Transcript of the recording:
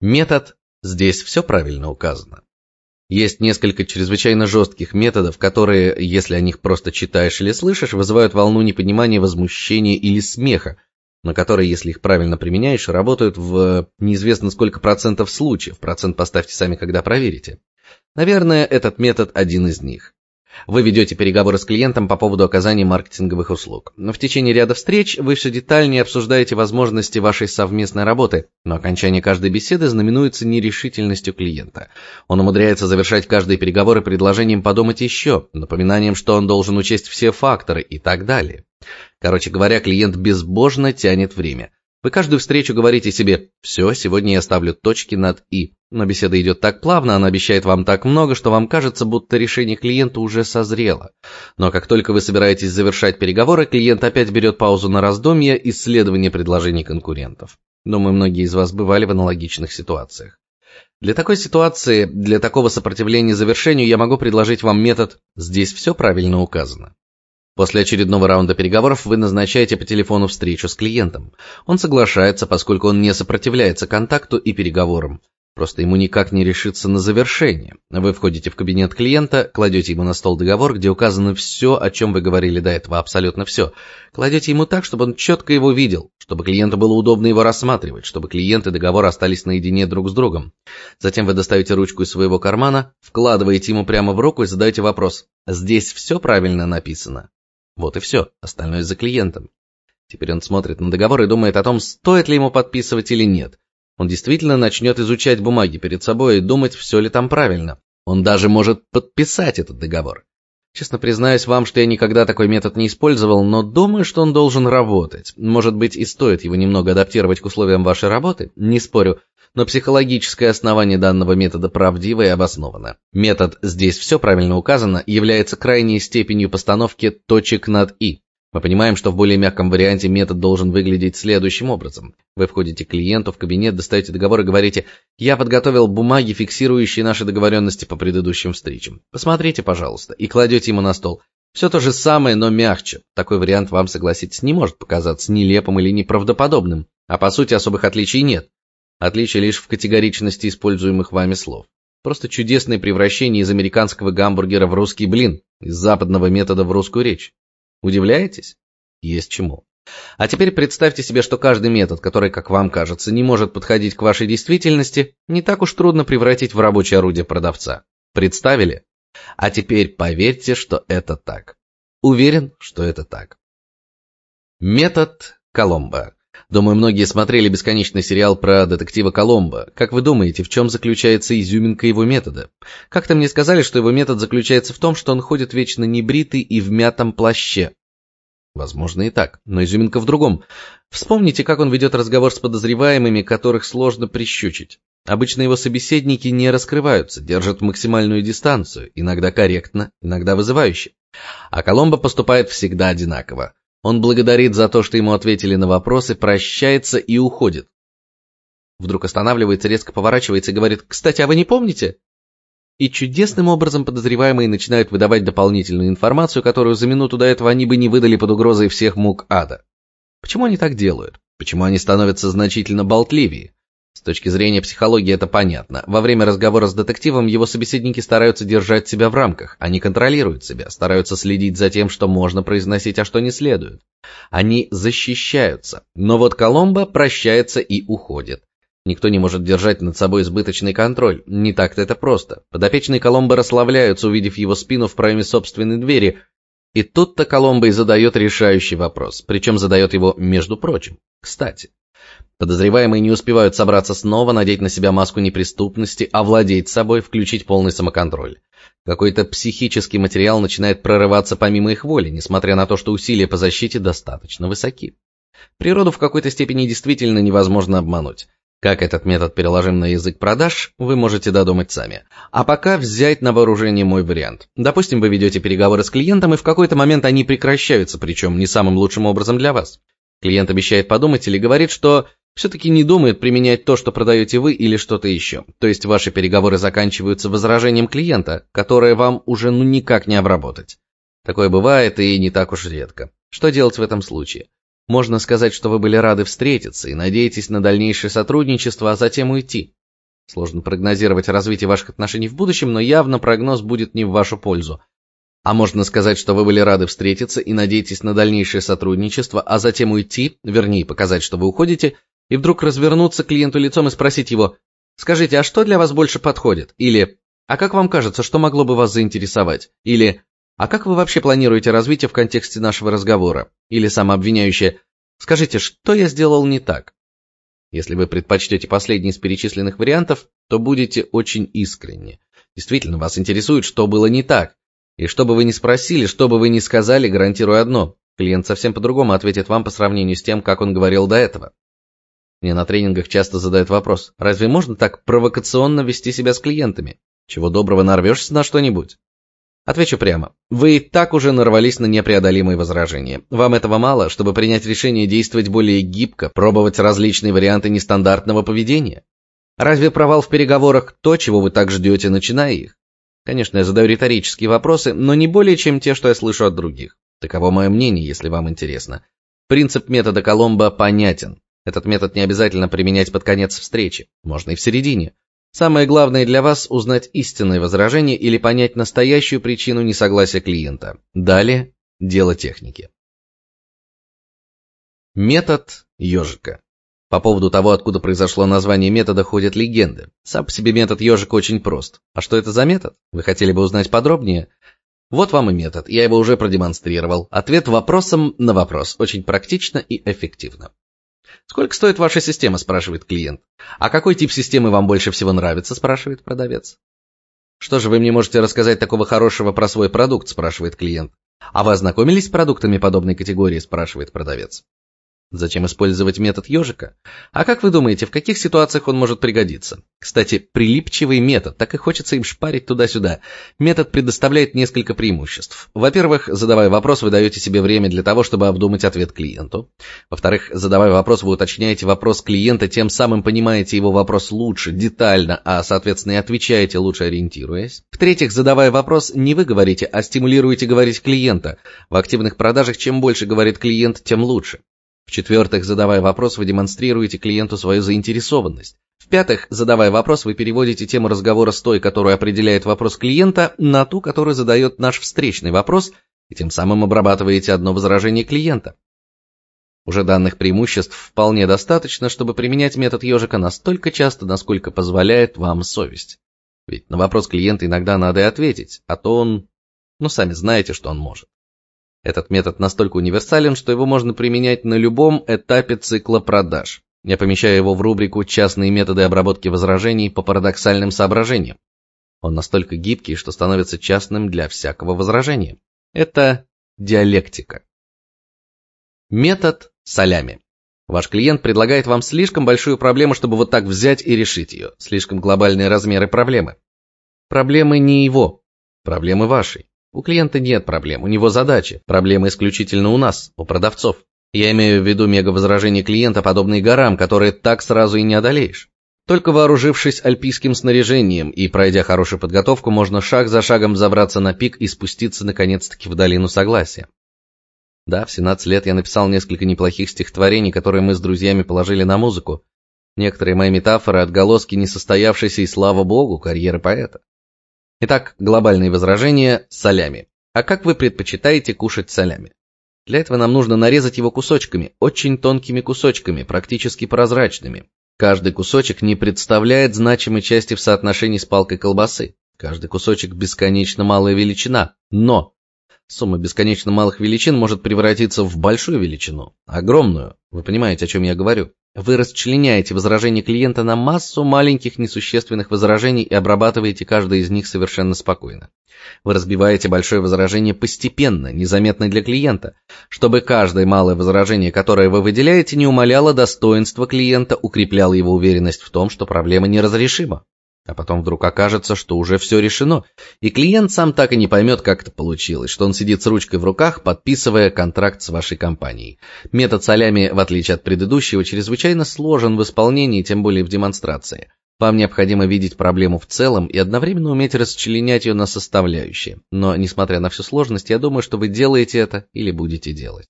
Метод здесь все правильно указано. Есть несколько чрезвычайно жестких методов, которые, если о них просто читаешь или слышишь, вызывают волну непонимания, возмущения или смеха, но которые, если их правильно применяешь, работают в неизвестно сколько процентов случаев. Процент поставьте сами, когда проверите. Наверное, этот метод один из них. Вы ведете переговоры с клиентом по поводу оказания маркетинговых услуг. Но в течение ряда встреч вы все детальнее обсуждаете возможности вашей совместной работы, но окончание каждой беседы знаменуется нерешительностью клиента. Он умудряется завершать каждые переговоры предложением подумать еще, напоминанием, что он должен учесть все факторы и так далее. Короче говоря, клиент безбожно тянет время. Вы каждую встречу говорите себе: «Все, сегодня я ставлю точки над и". Но беседа идет так плавно, она обещает вам так много, что вам кажется, будто решение клиента уже созрело. Но как только вы собираетесь завершать переговоры, клиент опять берет паузу на раздумье, исследование предложений конкурентов. Думаю, многие из вас бывали в аналогичных ситуациях. Для такой ситуации, для такого сопротивления завершению я могу предложить вам метод «здесь все правильно указано». После очередного раунда переговоров вы назначаете по телефону встречу с клиентом. Он соглашается, поскольку он не сопротивляется контакту и переговорам. Просто ему никак не решиться на завершение. Вы входите в кабинет клиента, кладете ему на стол договор, где указано все, о чем вы говорили до этого, абсолютно все. Кладете ему так, чтобы он четко его видел, чтобы клиенту было удобно его рассматривать, чтобы клиент и договор остались наедине друг с другом. Затем вы достаете ручку из своего кармана, вкладываете ему прямо в руку и задаете вопрос: "Здесь все правильно написано?" Вот и все, остальное за клиентом. Теперь он смотрит на договор и думает о том, стоит ли ему подписывать или нет. Он действительно начнет изучать бумаги перед собой и думать, все ли там правильно. Он даже может подписать этот договор. Честно признаюсь вам, что я никогда такой метод не использовал, но думаю, что он должен работать. Может быть, и стоит его немного адаптировать к условиям вашей работы, не спорю, но психологическое основание данного метода правдиво и обосновано. Метод «здесь все правильно указано» является крайней степенью постановки точек над «и». Мы понимаем, что в более мягком варианте метод должен выглядеть следующим образом. Вы входите к клиенту в кабинет, достаете договор и говорите: "Я подготовил бумаги, фиксирующие наши договоренности по предыдущим встречам. Посмотрите, пожалуйста", и кладете ему на стол. Все то же самое, но мягче. Такой вариант вам, согласитесь, не может показаться нелепым или неправдоподобным, а по сути особых отличий нет. Отличие лишь в категоричности используемых вами слов. Просто чудесное превращение из американского гамбургера в русский блин, из западного метода в русскую речь. Удивляетесь? Есть чему. А теперь представьте себе, что каждый метод, который, как вам кажется, не может подходить к вашей действительности, не так уж трудно превратить в рабочее орудие продавца. Представили? А теперь поверьте, что это так. Уверен, что это так. Метод Коломбо. Думаю, многие смотрели бесконечный сериал про детектива Коломбо. Как вы думаете, в чем заключается изюминка его метода? Как-то мне сказали, что его метод заключается в том, что он ходит вечно небритый и в мятом плаще. Возможно и так, но изюминка в другом. Вспомните, как он ведет разговор с подозреваемыми, которых сложно прищучить. Обычно его собеседники не раскрываются, держат максимальную дистанцию, иногда корректно, иногда вызывающе. А Коломбо поступает всегда одинаково. Он благодарит за то, что ему ответили на вопросы, прощается и уходит. Вдруг останавливается, резко поворачивается и говорит: "Кстати, а вы не помните?" И чудесным образом подозреваемые начинают выдавать дополнительную информацию, которую за минуту до этого они бы не выдали под угрозой всех мук ада. Почему они так делают? Почему они становятся значительно болтливее? С точки зрения психологии это понятно. Во время разговора с детективом его собеседники стараются держать себя в рамках, они контролируют себя, стараются следить за тем, что можно произносить, а что не следует. Они защищаются. Но вот Коломбо прощается и уходит. Никто не может держать над собой избыточный контроль. Не так-то это просто. Подопечные Коломбо расслабляются, увидев его спину в проеме собственной двери. И тут-то Коломбо и задает решающий вопрос, причем задает его, между прочим. Кстати, Подозреваемые не успевают собраться снова, надеть на себя маску неприступности, овладеть собой, включить полный самоконтроль. Какой-то психический материал начинает прорываться помимо их воли, несмотря на то, что усилия по защите достаточно высоки. Природу в какой-то степени действительно невозможно обмануть. Как этот метод переложим на язык продаж, вы можете додумать сами. А пока взять на вооружение мой вариант. Допустим, вы ведете переговоры с клиентом, и в какой-то момент они прекращаются, причем не самым лучшим образом для вас. Клиент обещает подумать или говорит, что все-таки не думает применять то, что продаете вы или что-то еще. То есть ваши переговоры заканчиваются возражением клиента, которое вам уже ну никак не обработать. Такое бывает и не так уж редко. Что делать в этом случае? Можно сказать, что вы были рады встретиться и надеетесь на дальнейшее сотрудничество, а затем уйти. Сложно прогнозировать развитие ваших отношений в будущем, но явно прогноз будет не в вашу пользу. А можно сказать, что вы были рады встретиться и надеетесь на дальнейшее сотрудничество, а затем уйти, вернее, показать, что вы уходите, и вдруг развернуться к клиенту лицом и спросить его: "Скажите, а что для вас больше подходит?" или "А как вам кажется, что могло бы вас заинтересовать?" или "А как вы вообще планируете развитие в контексте нашего разговора?" или самообвиняющее "Скажите, что я сделал не так?" Если вы предпочтете последний из перечисленных вариантов, то будете очень искренни. Действительно, вас интересует, что было не так. И что бы вы ни спросили, что бы вы ни сказали, гарантирую одно: клиент совсем по-другому ответит вам по сравнению с тем, как он говорил до этого. Мне на тренингах часто задают вопрос: разве можно так провокационно вести себя с клиентами? Чего доброго нарвешься на что-нибудь? Отвечу прямо. Вы и так уже нарвались на непреодолимые возражения. Вам этого мало, чтобы принять решение действовать более гибко, пробовать различные варианты нестандартного поведения? Разве провал в переговорах то, чего вы так ждете, начиная их? Конечно, я задаю риторические вопросы, но не более, чем те, что я слышу от других. Таково мое мнение, если вам интересно. Принцип метода Коломбо понятен. Этот метод не обязательно применять под конец встречи, можно и в середине. Самое главное для вас узнать истинное возражение или понять настоящую причину несогласия клиента. Далее дело техники. Метод ежика. По поводу того, откуда произошло название метода, ходят легенды. Сам по себе метод ежика очень прост. А что это за метод? Вы хотели бы узнать подробнее? Вот вам и метод. Я его уже продемонстрировал. Ответ вопросом на вопрос. Очень практично и эффективно. Сколько стоит ваша система, спрашивает клиент. А какой тип системы вам больше всего нравится, спрашивает продавец. Что же вы мне можете рассказать такого хорошего про свой продукт, спрашивает клиент. А вы ознакомились с продуктами подобной категории, спрашивает продавец. Зачем использовать метод ежика? А как вы думаете, в каких ситуациях он может пригодиться? Кстати, прилипчивый метод, так и хочется им шпарить туда-сюда. Метод предоставляет несколько преимуществ. Во-первых, задавая вопрос, вы даете себе время для того, чтобы обдумать ответ клиенту. Во-вторых, задавая вопрос, вы уточняете вопрос клиента, тем самым понимаете его вопрос лучше, детально, а соответственно и отвечаете лучше ориентируясь. В-третьих, задавая вопрос, не вы говорите, а стимулируете говорить клиента. В активных продажах чем больше говорит клиент, тем лучше. В-четвертых, задавая вопрос, вы демонстрируете клиенту свою заинтересованность. В-пятых, задавая вопрос, вы переводите тему разговора с той, которую определяет вопрос клиента, на ту, которую задает наш встречный вопрос, и тем самым обрабатываете одно возражение клиента. Уже данных преимуществ вполне достаточно, чтобы применять метод ежика настолько часто, насколько позволяет вам совесть. Ведь на вопрос клиента иногда надо и ответить, а то он, ну сами знаете, что он может. Этот метод настолько универсален, что его можно применять на любом этапе цикла продаж. Я помещаю его в рубрику «Частные методы обработки возражений по парадоксальным соображениям». Он настолько гибкий, что становится частным для всякого возражения. Это диалектика. Метод солями. Ваш клиент предлагает вам слишком большую проблему, чтобы вот так взять и решить ее. Слишком глобальные размеры проблемы. Проблемы не его, проблемы вашей. У клиента нет проблем, у него задачи. Проблемы исключительно у нас, у продавцов. Я имею в виду мегавозражения клиента, подобные горам, которые так сразу и не одолеешь. Только вооружившись альпийским снаряжением и пройдя хорошую подготовку, можно шаг за шагом забраться на пик и спуститься наконец-таки в долину согласия. Да, в 17 лет я написал несколько неплохих стихотворений, которые мы с друзьями положили на музыку. Некоторые мои метафоры отголоски несостоявшейся и слава богу карьеры поэта. Итак, глобальные возражения солями. А как вы предпочитаете кушать солями? Для этого нам нужно нарезать его кусочками, очень тонкими кусочками, практически прозрачными. Каждый кусочек не представляет значимой части в соотношении с палкой колбасы. Каждый кусочек бесконечно малая величина, но сумма бесконечно малых величин может превратиться в большую величину, огромную. Вы понимаете, о чем я говорю? Вы расчленяете возражения клиента на массу маленьких несущественных возражений и обрабатываете каждое из них совершенно спокойно. Вы разбиваете большое возражение постепенно, незаметно для клиента, чтобы каждое малое возражение, которое вы выделяете, не умаляло достоинства клиента, укрепляло его уверенность в том, что проблема неразрешима. А потом вдруг окажется, что уже все решено, и клиент сам так и не поймет, как это получилось, что он сидит с ручкой в руках, подписывая контракт с вашей компанией. Метод солями, в отличие от предыдущего, чрезвычайно сложен в исполнении, тем более в демонстрации. Вам необходимо видеть проблему в целом и одновременно уметь расчленять ее на составляющие. Но, несмотря на всю сложность, я думаю, что вы делаете это или будете делать.